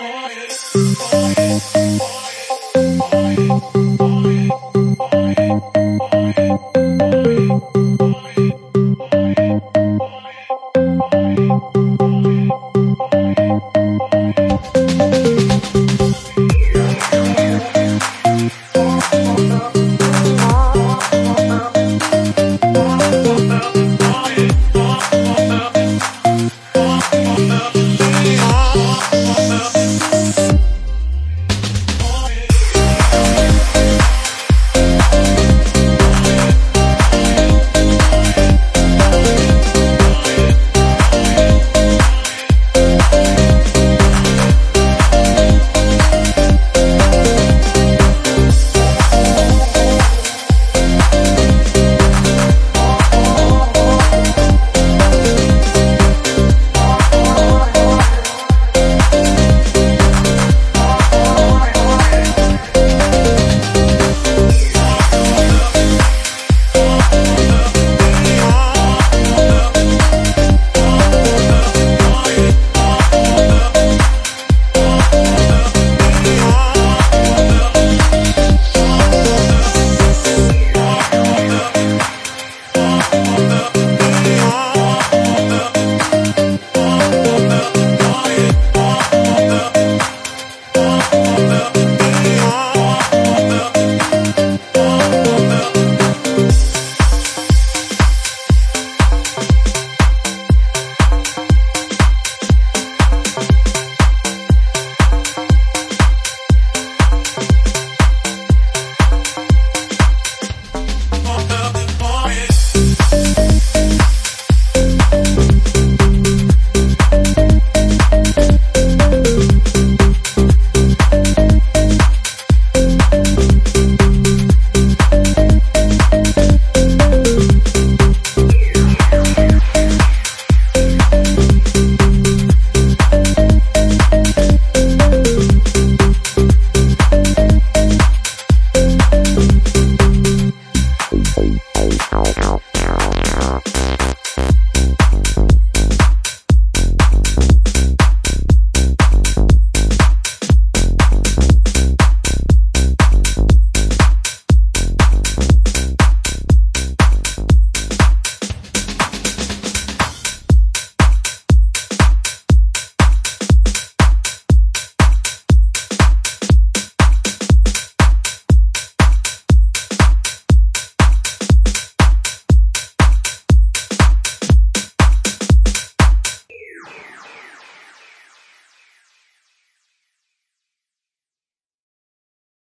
Oh, yeah. Oh, yeah.